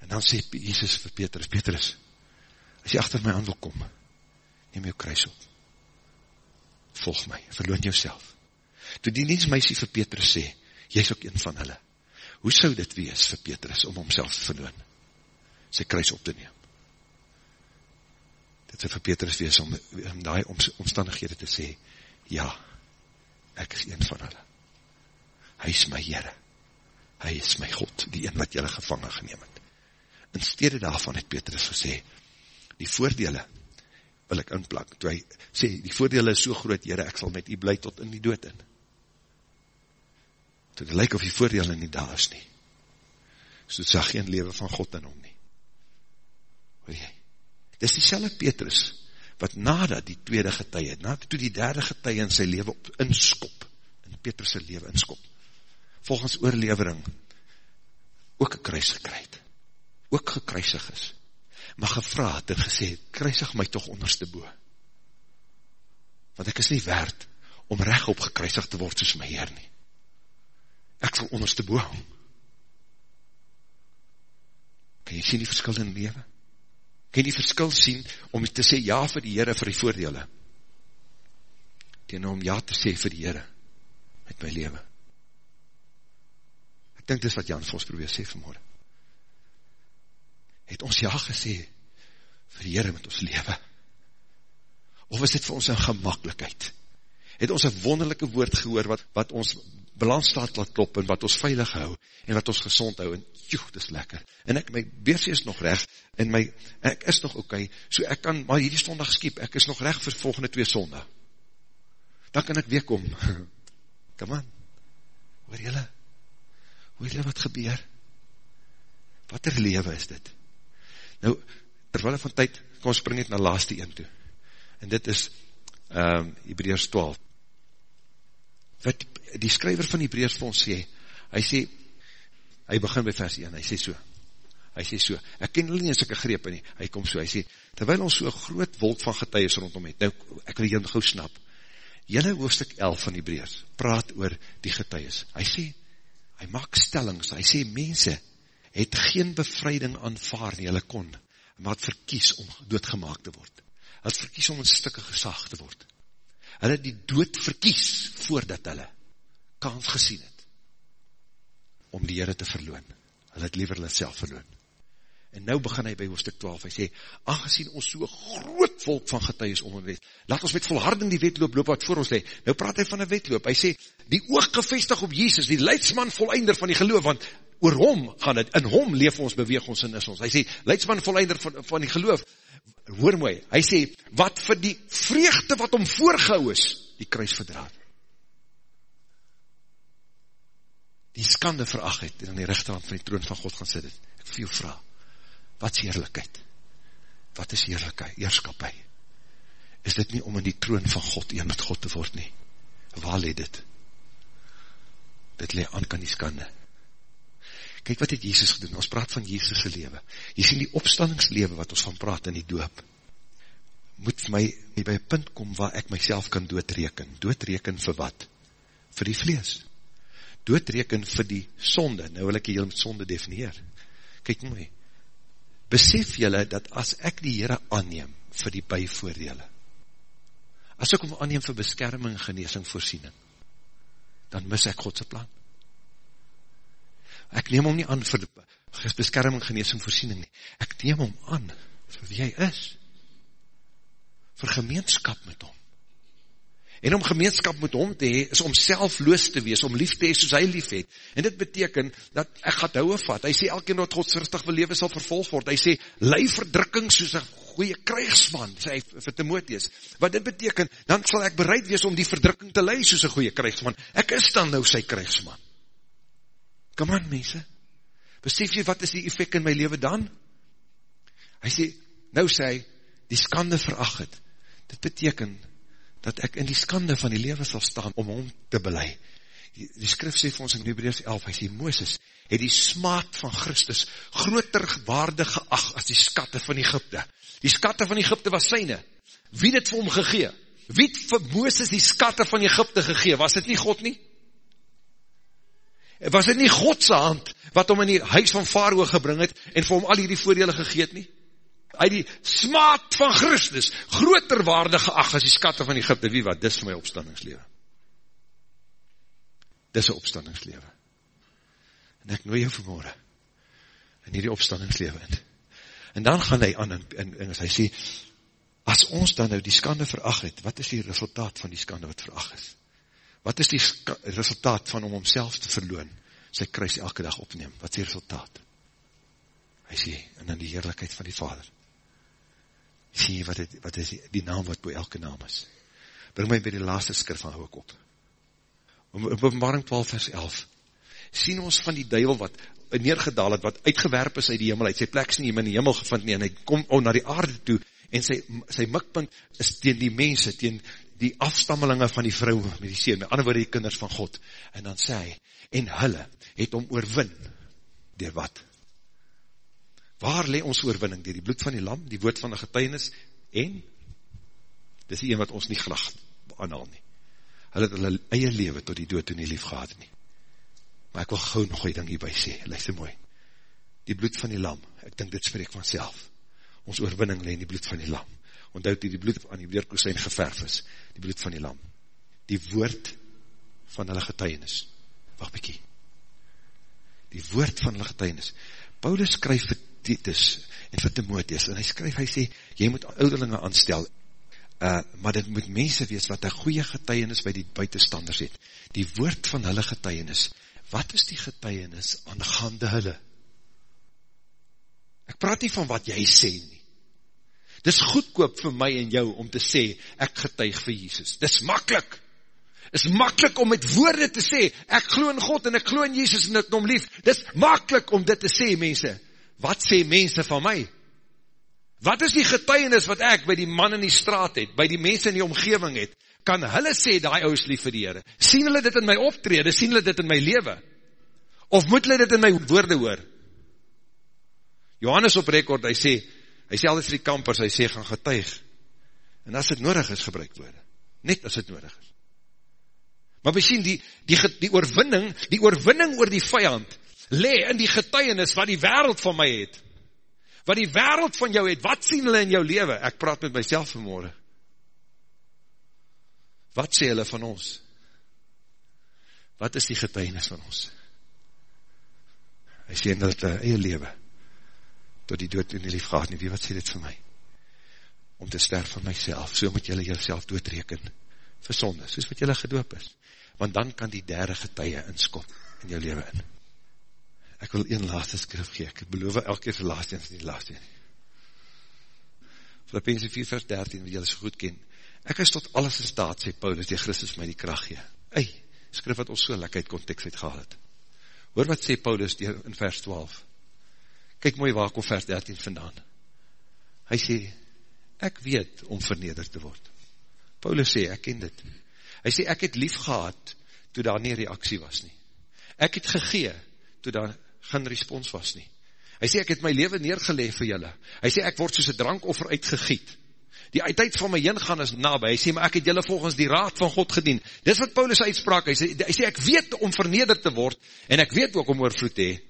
En dan sê Jesus vir Petrus, Petrus, as jy achter my aan wil kom, neem jou kruis op, volg my, verloon jou self. Toe die diensmeisie vir Petrus sê, jy is ook een van hulle, hoe sou dit wees vir Petrus om homself te verloon, sy kruis op te neem? Dit sou vir Petrus wees om, om die omstandighede te sê, ja, ek is een van hulle. Hy is my Heere. Hy is my God, die een wat jylle gevangen geneem het. In stede daarvan het Petrus gesê, die voordele wil ek inplak. Toe hy sê, die voordele is so groot, Heere, ek sal met u bly tot in die dood in toe dit lyk of die voordeel nie daar is nie. So het sag geen leven van God in hom nie. Hoor jy? Dit is die selle Petrus, wat nadat die tweede getuie, nadat toe die derde getuie in sy leven op, inskop, in Petrus' leven inskop, volgens oorlevering, ook een kruis gekryd, ook gekruisig is, maar gevraad en gesê, kruisig my toch onderste boe, want ek is nie waard om recht op gekruisig te word soos my Heer nie ek sal onderste boe hang. Kan jy sien die verskil in lewe? Kan jy die verskil sien om te sê ja vir die Heere vir die voordele? Tegen om ja te sê vir die Heere met my lewe. Ek dink dis wat Jan Vos probeer sê vanmorgen. Het ons ja gesê vir die Heere met ons lewe? Of is dit vir ons een gemakkelijkheid? Het ons een wonderlijke woord gehoor wat, wat ons balansstaat laat klop en wat ons veilig hou en wat ons gezond hou en joh, dit is lekker. En ek, my beersie is nog recht en my, ek is nog oké, okay, so ek kan maar hierdie sondag skiep, ek is nog recht vir volgende twee sondag. Dan kan ek weer kom. Come on, hoor jylle, hoor jylle wat gebeur? Wat er lewe is dit? Nou, terwille van tyd, kom spring net na laaste een toe. En dit is um, Hebreus 12 wat die skryver van die breers vir ons sê, hy sê, hy begin by vers 1, hy sê so, hy sê so, ek ken hulle nie as ek greep nie, hy kom so, hy sê, terwijl ons so groot wolk van getuies rondom het, nou, ek wil jy gauw snap, jylle hoofdstuk 11 van die breers, praat oor die getuies, hy sê, hy maak stellings, hy sê, mense, het geen bevrijding aanvaar nie, hulle kon, maar het verkies om doodgemaak te word, het verkies om in stikke gesag te word, hulle die dood verkies, voordat hulle kans gesien het, om die Heere te verloon, hulle het liever hulle self verloon, En nou begin hy by hoofdstuk 12, hy sê, aangezien ons so groot volk van getuies om en weet, laat ons met volharding die wetloop loop wat voor ons lee. Nou praat hy van een wetloop, hy sê, die oog gevestig op Jezus, die leidsman voleinder van die geloof, want oor hom gaan het, in hom leef ons, beweeg ons en is ons. Hy sê, leidsman voleinder van, van die geloof, hoor mooi, hy sê, wat vir die vreugde wat om voorgehou is, die kruis verdraad. Die skande veracht het, en in die rechterhand van die troon van God gaan sit het. Ek veel vraag wat is heerlijkheid? Wat is heerlijkheid, heerskapie? Is dit nie om in die troon van God, een met God te word nie? Waar leed dit? Dit leed aan kan die skande. Kijk wat het Jezus gedoen, ons praat van Jezus' leven. Jy sien die opstandingslewe wat ons van praat in die doop, moet my by een punt kom waar ek myself kan doodreken. Doodreken vir wat? Vir die vlees. Doodreken vir die sonde. Nou wil ek hier met sonde definieer. Kijk mooi, besef jylle dat as ek die Heere aanneem vir die bijvoordele, as ek hom aanneem vir beskerming, geneesing, voorsiening, dan mis ek Godse plan. Ek neem hom nie aan vir beskerming, geneesing, voorsiening nie. Ek neem hom aan vir wie hy is. Vir gemeenskap met hom. En om gemeenskap met hom te hee, is om selfloos te wees, om lief te hee soos hy lief het. En dit beteken, dat ek gaat houwe vat. Hy sê, elke wat godsvruchtig wil leven, sal vervolg word. Hy sê, lei verdrukking soos een goeie krijgsman, sê hy vir Timotheus. Wat dit beteken, dan sal ek bereid wees om die verdrukking te lei soos een goeie krijgsman. Ek is dan nou sy krijgsman. Come on, mense. Besef jy, wat is die effect in my leven dan? Hy sê, nou sê hy, die skande veracht het. Dit beteken, dat ek in die skande van die leven sal staan om hom te belei. Die, die skrif sê vir ons in Hebreus 11, hy sê, Mooses het die smaad van Christus groter waarde geacht as die skatte van Egypte. Die skatte van Egypte was syne. Wie het vir hom gegee? Wie het vir Mooses die skatte van Egypte gegee? Was dit nie God nie? Was dit nie Godse hand wat hom in die huis van Faroe gebring het en vir hom al hierdie voordele gegeet nie? uit die smaad van Christus, groter waarde geacht as die skatte van Egypte, wie wat, dis my opstandingslewe. Dis een opstandingslewe. En ek nooi jou vanmorgen, in hierdie opstandingslewe in. En dan gaan hy aan, en, en, en hy sê, as ons dan nou die skande veracht het, wat is die resultaat van die skande wat veracht is? Wat is die resultaat van om homself te verloon, sy kruis elke dag opneem? Wat is die resultaat? Hy sê, en dan die heerlijkheid van die Vader sien jy wat, het, wat is die, die naam wat by elke naam is. Bring my by die laaste skrif van hou ek op. Om, op openbaring 12 vers 11, sien ons van die duivel wat neergedaal het, wat uitgewerp is uit die hemel, uit sy plek is nie in die hemel gevind nie, en hy kom oh, na die aarde toe, en sy, sy mikpunt is teen die mense, teen die afstammelinge van die vrou met die seen, met ander woorde die kinders van God, en dan sê hy, en hulle het om oorwin, dier wat? Waar le ons oorwinning? Dier die bloed van die lam, die woord van die getuinis, en, dis die een wat ons nie graag aanhaal nie. Hulle het hulle eie leven tot die dood toe nie lief gehad nie. Maar ek wil gauw nog een ding hierby sê, luister mooi. Die bloed van die lam, ek dink dit spreek van self. Ons oorwinning le in die bloed van die lam. Onthoud die, die bloed aan die weerkoesijn geverf is, die bloed van die lam. Die woord van hulle getuinis. Wacht bykie. Die woord van hulle getuinis. Paulus skryf vir Titus en vir Timotheus, en hy skryf, hy sê, jy moet ouderlinge aanstel, uh, maar dit moet mense wees wat een goeie getuienis by die buitenstanders het. Die woord van hulle getuienis, wat is die getuienis aangaande hulle? Ek praat nie van wat jy sê nie. Dit is goedkoop vir my en jou om te sê, ek getuig vir Jesus. Dit is makkelijk. Is makkelijk om met woorde te sê, ek glo in God en ek glo in Jesus en ek nom lief. Dit is makkelijk om dit te sê, mense wat sê mense van my? Wat is die getuienis wat ek by die man in die straat het, by die mense in die omgeving het? Kan hulle sê, die ou is lief vir die Heere? Sien hulle dit in my optrede? Sien hulle dit in my leven? Of moet hulle dit in my woorde hoor? Johannes op rekord, hy sê, hy sê altijd vir die kampers, hy sê, gaan getuig, en as het nodig is, gebruik woorde, net as het nodig is. Maar we sien, die, die, die oorwinning, die oorwinning oor die vijand, le in die getuienis wat die wereld van my het, wat die wereld van jou het, wat sien hulle in jou leven? Ek praat met myself vanmorgen. Wat sê hulle van ons? Wat is die getuienis van ons? Hy sê in hulle eie leven, tot die dood in die lief gehad nie, wie wat sê dit vir my? Om te sterf van myself, so moet jylle jylle doodreken, vir sonde, soos wat jylle gedoop is. Want dan kan die derde getuie inskop in jou leven in. Ek wil een laaste skrif gee, ek beloof elke keer vir laaste en vir die laaste. Filippense 4 vers 13, wat jylle so goed ken. Ek is tot alles in staat, sê Paulus, die Christus my die kracht gee. Ei, skrif wat ons so lekker uit context uitgehaal het. Hoor wat sê Paulus in vers 12. Kyk mooi waar kom vers 13 vandaan. Hy sê, ek weet om vernederd te word. Paulus sê, ek ken dit. Hy sê, ek het lief gehad, toe daar nie reaksie was nie. Ek het gegee, toe daar geen respons was nie. Hy sê, ek het my leven neergeleef vir julle. Hy sê, ek word soos een drankoffer uitgegiet. Die uitheid van my heen gaan is nabij. Hy sê, maar ek het julle volgens die raad van God gedien. Dis wat Paulus uitspraak. Hy sê, hy sê, ek weet om vernederd te word, en ek weet ook om oorvloed te hee.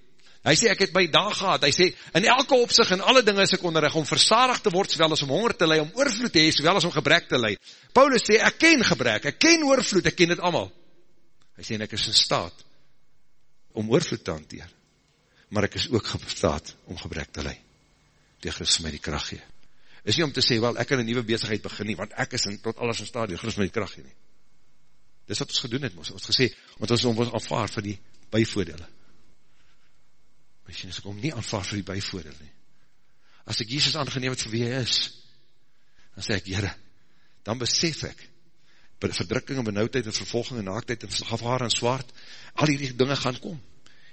Hy sê, ek het my dag gehad, hy sê, in elke opzicht, in alle dinge is ek onderreg, om versadig te word, sowel as om honger te lei, om oorvloed te hee, sowel as om gebrek te lei. Paulus sê, ek ken gebrek, ek ken oorvloed, ek ken dit allemaal. Hy sê, en ek is in staat, om oorvloed te hanteer, maar ek is ook staat, om gebrek te lei, die Christus my die kracht gee. Is nie om te sê, wel, ek kan een nieuwe bezigheid begin nie, want ek is in, tot alles in staat, die Christus my die kracht gee nie. Dis wat ons gedoen het, ons gesê, want ons ons aanvaard vir die bijvoordele Misschien is ek om nie aanvaard vir die bijvoordeel nie. As ek Jesus aangeneem het vir wie hy is, dan sê ek, Heere, dan besef ek, verdrukking en benauwdheid en vervolging en naaktheid en gevaar en zwaard, al hierdie dinge gaan kom.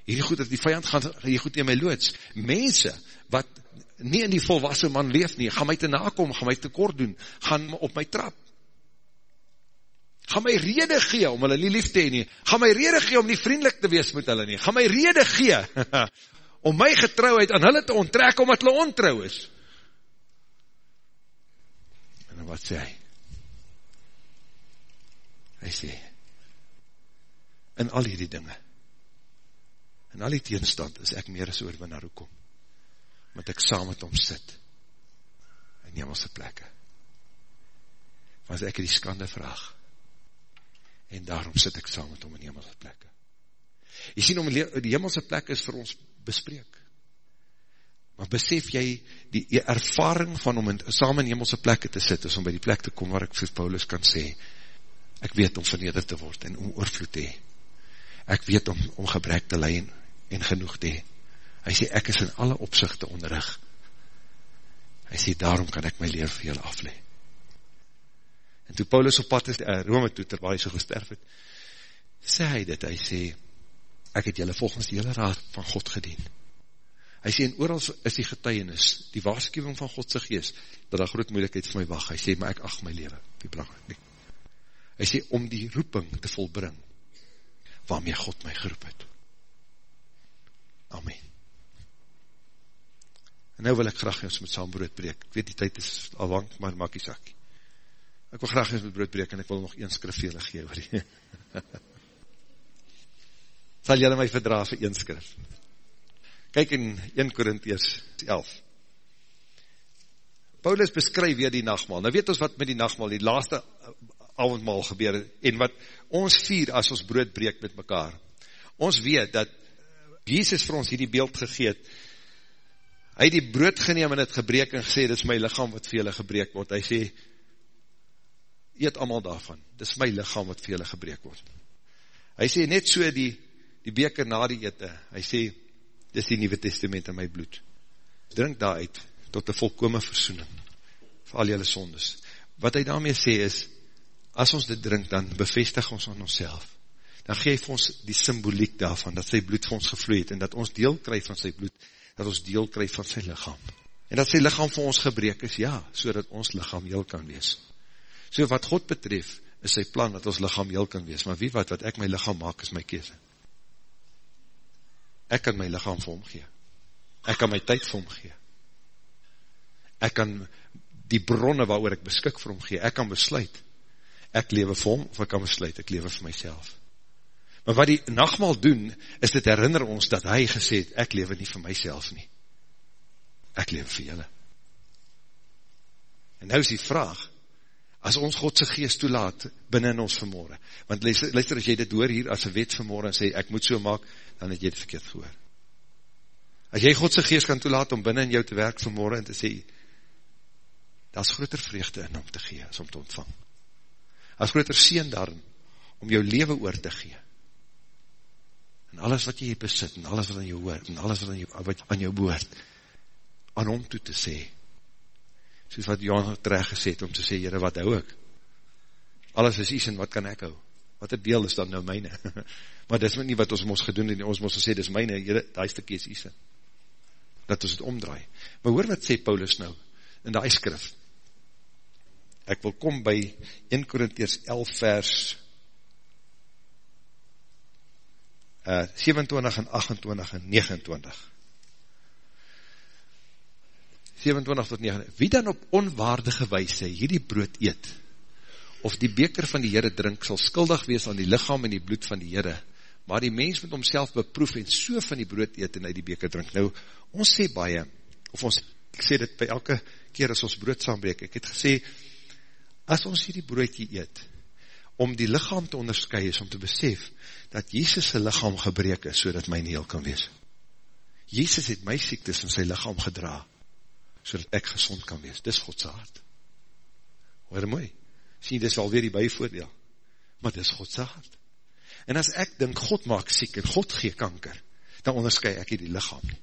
Hierdie goed, die vijand gaan hierdie goed in my loods. Mense, wat nie in die volwassen man leef nie, gaan my te nakom, gaan my te kort doen, gaan op my trap. Gaan my rede gee om hulle nie lief te heen nie. Gaan my rede gee om nie vriendelik te wees met hulle nie. Gaan my rede gee om my getrouheid aan hulle te onttrek, omdat hulle ontrouw is. En wat sê hy? Hy sê, in al die dinge, in al die teenstand, is ek meer as oorwinnaar hoekom, want ek saam met hom sit, in hemelse plekke, want ek die skande vraag, en daarom sit ek saam met hom in hemelse plekke. Jy sien, om die hemelse plek is vir ons bespreek. Maar besef jy die, die ervaring van om in, saam in hemelse plekke te sit, is om by die plek te kom waar ek vir Paulus kan sê, ek weet om verneder te word en om oorvloed te hee. Ek weet om, om gebrek te leien en genoeg te hee. Hy sê, ek is in alle opzichte onderrig. Hy sê, daarom kan ek my leven vir julle aflee. En toe Paulus op pad is, uh, Rome toe, terwijl hy so gesterf het, sê hy dit, hy sê, ek het julle volgens die hele raad van God gedien. Hy sê, en ooral is die getuienis, die waarschuwing van Godse geest, dat daar groot moeilijkheid vir my wacht. Hy sê, maar ek ag my leven, die belangrijk nie. Hy sê, om die roeping te volbring, waarmee God my geroep het. Amen. En nou wil ek graag ons met saam brood breek. Ek weet die tyd is al lang, maar maak die sak. Ek wil graag ons met brood breek, en ek wil nog een skrif vir julle gee, sal jylle my verdra vir een skrif. Kyk in 1 Korinties 11. Paulus beskryf weer die nachtmaal. Nou weet ons wat met die nachtmaal, die laaste avondmaal gebeur, en wat ons vier as ons brood breek met mekaar. Ons weet dat Jesus vir ons hierdie beeld gegeet, hy die brood geneem en het gebreek en gesê, dit is my lichaam wat vir julle gebreek word. Hy sê, eet allemaal daarvan, dit is my lichaam wat vir julle gebreek word. Hy sê, net so die die beker na die ete, hy sê, dit is die Nieuwe Testament in my bloed, drink daaruit, tot die volkome versoening, vir al jylle sondes. Wat hy daarmee sê is, as ons dit drink, dan bevestig ons aan ons dan geef ons die symboliek daarvan, dat sy bloed vir ons gevloeid, en dat ons deel krijg van sy bloed, dat ons deel krijg van sy lichaam. En dat sy lichaam vir ons gebreek is, ja, so dat ons lichaam heel kan wees. So wat God betref, is sy plan dat ons lichaam heel kan wees, maar wie wat, wat ek my lichaam maak, is my kese ek kan my lichaam vir hom gee. Ek kan my tyd vir hom gee. Ek kan die bronne waar ek beskik vir hom gee, ek kan besluit, ek lewe vir hom, of ek kan besluit, ek lewe vir myself. Maar wat die nachtmaal doen, is dit herinner ons dat hy gesê het, ek lewe nie vir myself nie. Ek lewe vir julle. En nou is die vraag, as ons Godse geest toelaat, binnen ons vanmorgen, want luister, luister, as jy dit hoor hier, as een wet vanmorgen, en sê, ek moet so maak, dan het jy dit verkeerd gehoor. As jy Godse geest kan toelaat, om binnen jou te werk vanmorgen, en te sê, daar is groter vreugde in om te gee, as om te ontvang. Daar is groter sien daarin, om jou leven oor te gee. En alles wat jy besit, en alles wat aan jou hoort, en alles wat aan jou, wat aan jou behoort, aan hom toe te sê, soos wat Johan terecht gesê het, om te sê, Heere, wat hou ek? Alles is iets en wat kan ek hou? Wat het deel is dan nou myne? maar dit is nie wat ons ons gedoen het, ons moest gesê, dit is myne, Heere, die stukje is iets. Dat ons het omdraai. Maar hoor wat sê Paulus nou, in die skrif. Ek wil kom by 1 Korinties 11 vers uh, 27 en 28 en 29. 27 tot 9, wie dan op onwaardige wijse hierdie brood eet, of die beker van die Heere drink, sal skuldig wees aan die lichaam en die bloed van die Heere, maar die mens moet homself beproef en so van die brood eet en uit die beker drink. Nou, ons sê baie, of ons, ek sê dit by elke keer as ons brood saambreek, ek het gesê, as ons hierdie broodje eet, om die lichaam te onderskui is, om te besef, dat Jezus sy lichaam gebreek is, so dat my nie heel kan wees. Jezus het my siektes in sy lichaam gedra, so dat ek gezond kan wees. Dis Godse hart. Hoor mooi. Sien, dis alweer die bijvoordeel. Maar dis Godse hart. En as ek dink, God maak siek en God gee kanker, dan onderskui ek hier die lichaam nie.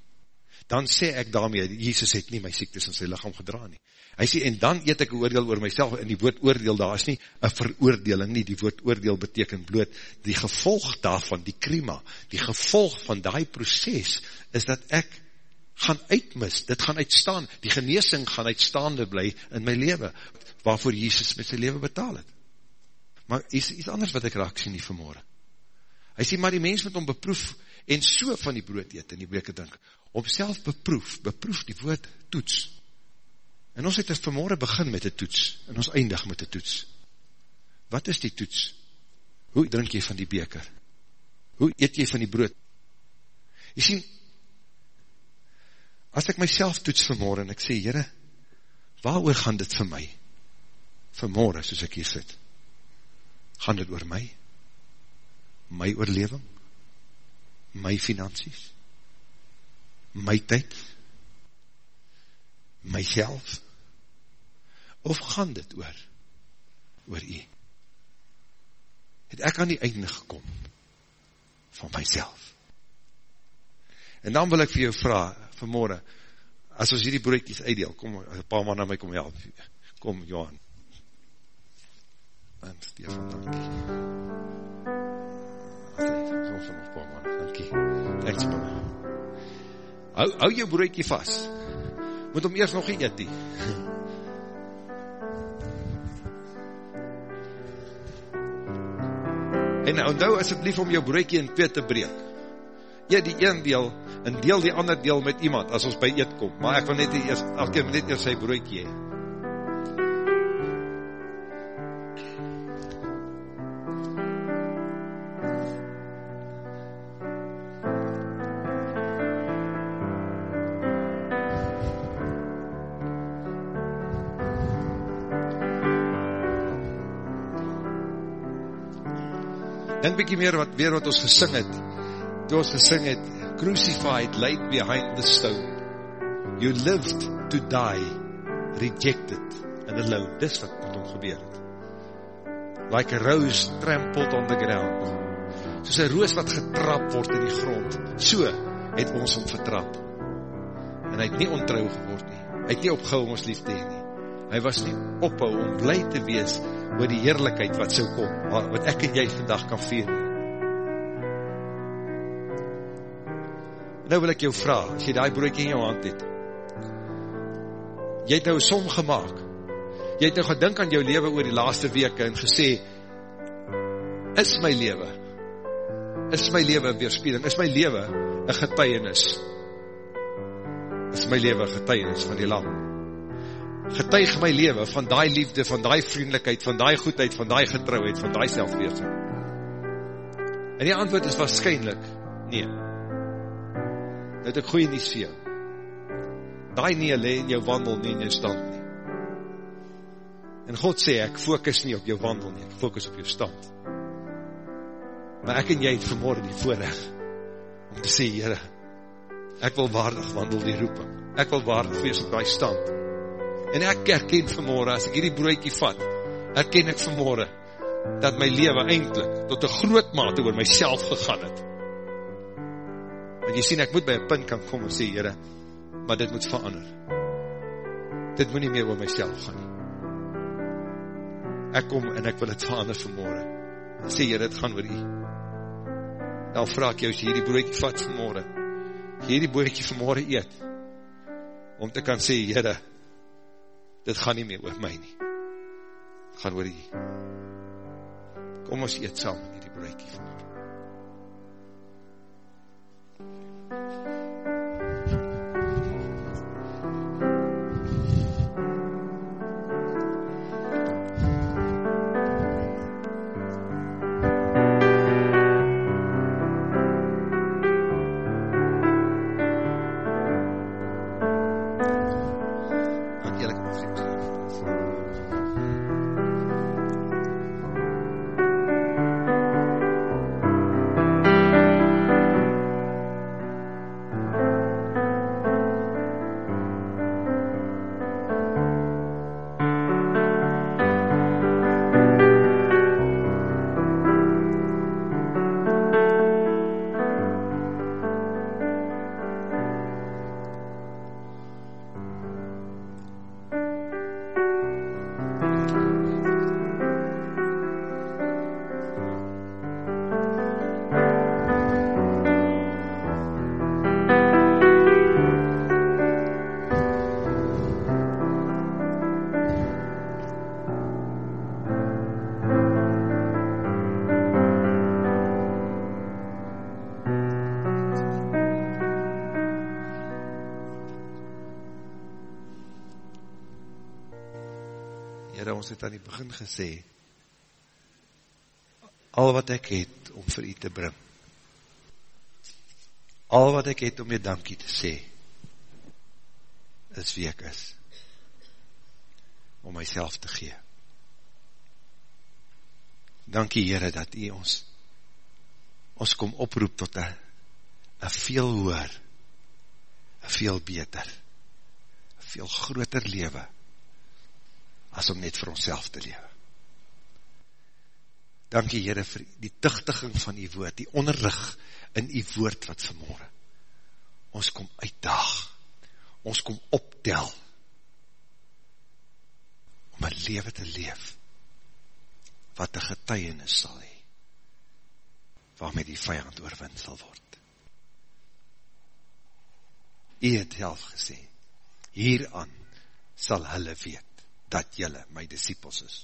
Dan sê ek daarmee, Jesus het nie my siektes in sy lichaam gedra nie. Hy sê, en dan eet ek oordeel oor myself, en die woord oordeel, daar is nie een veroordeling nie, die woord oordeel beteken bloot, die gevolg daarvan, die krima, die gevolg van die proces, is dat ek gaan uitmis, dit gaan uitstaan, die geneesing gaan uitstaande bly in my leven, waarvoor Jesus met sy leven betaal het. Maar is iets anders wat ek raak sien nie vanmorgen. Hy sê, maar die mens moet om beproef, en so van die brood eet, en die breke drink, om self beproef, beproef die woord toets. En ons het het vanmorgen begin met die toets, en ons eindig met die toets. Wat is die toets? Hoe drink jy van die beker? Hoe eet jy van die brood? Jy sien, as ek myself toets vanmorgen, en ek sê, Heere, waar oor gaan dit vir my? Vanmorgen, soos ek hier sit. Gaan dit oor my? My oorleving? My finansies? My tyd? Myself? Of gaan dit oor? Oor u? Het ek aan die einde gekom van myself? En dan wil ek vir jou vraag, vanmorgen, as ons hierdie broekies uitdeel, kom, een paar man na my kom help, kom Johan, en Stefan, dankie, so van ons paar man, dankie, thanks man, hou, hou jou broekie vast, moet hom eerst nog nie eet die, en onthou asjeblief om jou broekie in twee te breek, eet die een deel, en deel die ander deel met iemand, as ons by eet kom, maar ek wil net eers, elke keer net eers sy broekie hee. Bykie meer wat, weer wat ons gesing het, toe ons gesing het, crucified, laid behind the stone. You lived to die, rejected and alone. Dis wat met hom gebeur het. Like a rose trampled on the ground. Soos een roos wat getrap word in die grond. So het ons hom vertrap. En hy het nie ontrouw geword nie. Hy het nie opgehou om ons lief te heen nie. Hy was nie ophou om blij te wees oor die heerlijkheid wat so kom, wat ek en jy vandag kan vier nie. Nou wil ek jou vraag, as jy die broodje in jou hand het, jy het nou som gemaakt, jy het nou gedink aan jou leven oor die laaste weke en gesê, is my leven, is my leven weerspieling, is my leven een getuienis, is my leven getuienis van die lam. Getuig my leven van die liefde, van die vriendelijkheid, van die goedheid, van die getrouheid, van die selfweersing. En die antwoord is waarschijnlijk, nee. Nou het ek goeie nie sê. Die nie alleen in jou wandel nie in jou stand nie. En God sê, ek focus nie op jou wandel nie, ek focus op jou stand. Maar ek en jy het vanmorgen die voorrecht, om te sê, Heere, ek wil waardig wandel die roeping. Ek wil waardig wees op die stand. En ek herken vanmorgen, as ek hierdie broekie vat, herken ek vanmorgen, dat my leven eindelijk tot een groot mate oor myself gegaan het. Want jy sien, ek moet by een punt kan kom en sê, Heere, maar dit moet verander. Dit moet nie meer oor myself gaan nie. Ek kom en ek wil het verander vanmorgen. En sê, Heere, het gaan oor jy. Dan vraag jou, as jy hierdie broekie vat vanmorgen, hierdie broekie vanmorgen eet, om te kan sê, Heere, dit gaan nie meer oor my nie. Het gaan oor jy. Kom ons eet saam in hierdie broekie vanmorgen. Thank you. Ons het aan die begin gesê, al wat ek het om vir u te bring, al wat ek het om jy dankie te sê, is wie ek is, om myself te gee. Dankie Heere dat u ons, ons kom oproep tot een, een veel hoer, een veel beter, een veel groter leven, as om net vir onszelf te lewe. Dankie Heere vir die tuchtiging van die woord, die onderrug in die woord wat vanmorgen ons kom uitdaag, ons kom optel, om een leven te leef, wat een getuienis sal hee, waarmee die vijand oorwind sal word. Hy het self gesê, hieraan sal hulle weet, dat jylle my disciples is,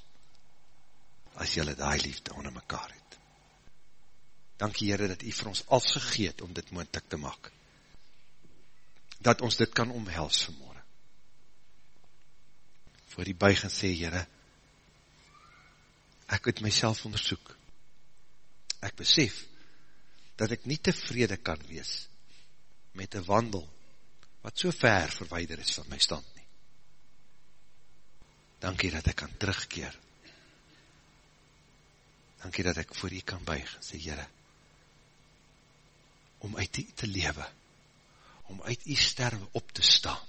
as jylle die liefde onder mekaar het. Dankie Heere dat jy vir ons als gegeet om dit moontek te maak, dat ons dit kan omhels vanmorgen. Voor die buig en sê Heere, ek het myself onderzoek, ek besef, dat ek nie tevrede kan wees, met een wandel, wat so ver verweider is van my stand dankie dat ek kan terugkeer, dankie dat ek voor u kan buig, sê Heere, om uit u te lewe, om uit u sterwe op te staan,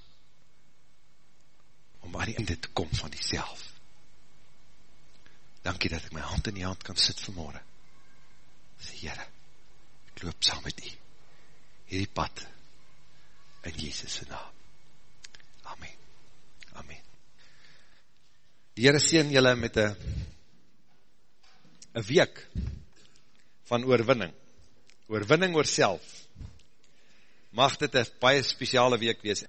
om aan die einde te kom van die self. Dankie dat ek my hand in die hand kan sit vanmorgen, sê Heere, ek loop saam met u, hierdie pad, in Jezus' naam. Amen. Amen. Die Heere sien julle met een een week van oorwinning. Oorwinning oor self. Mag dit een baie speciale week wees.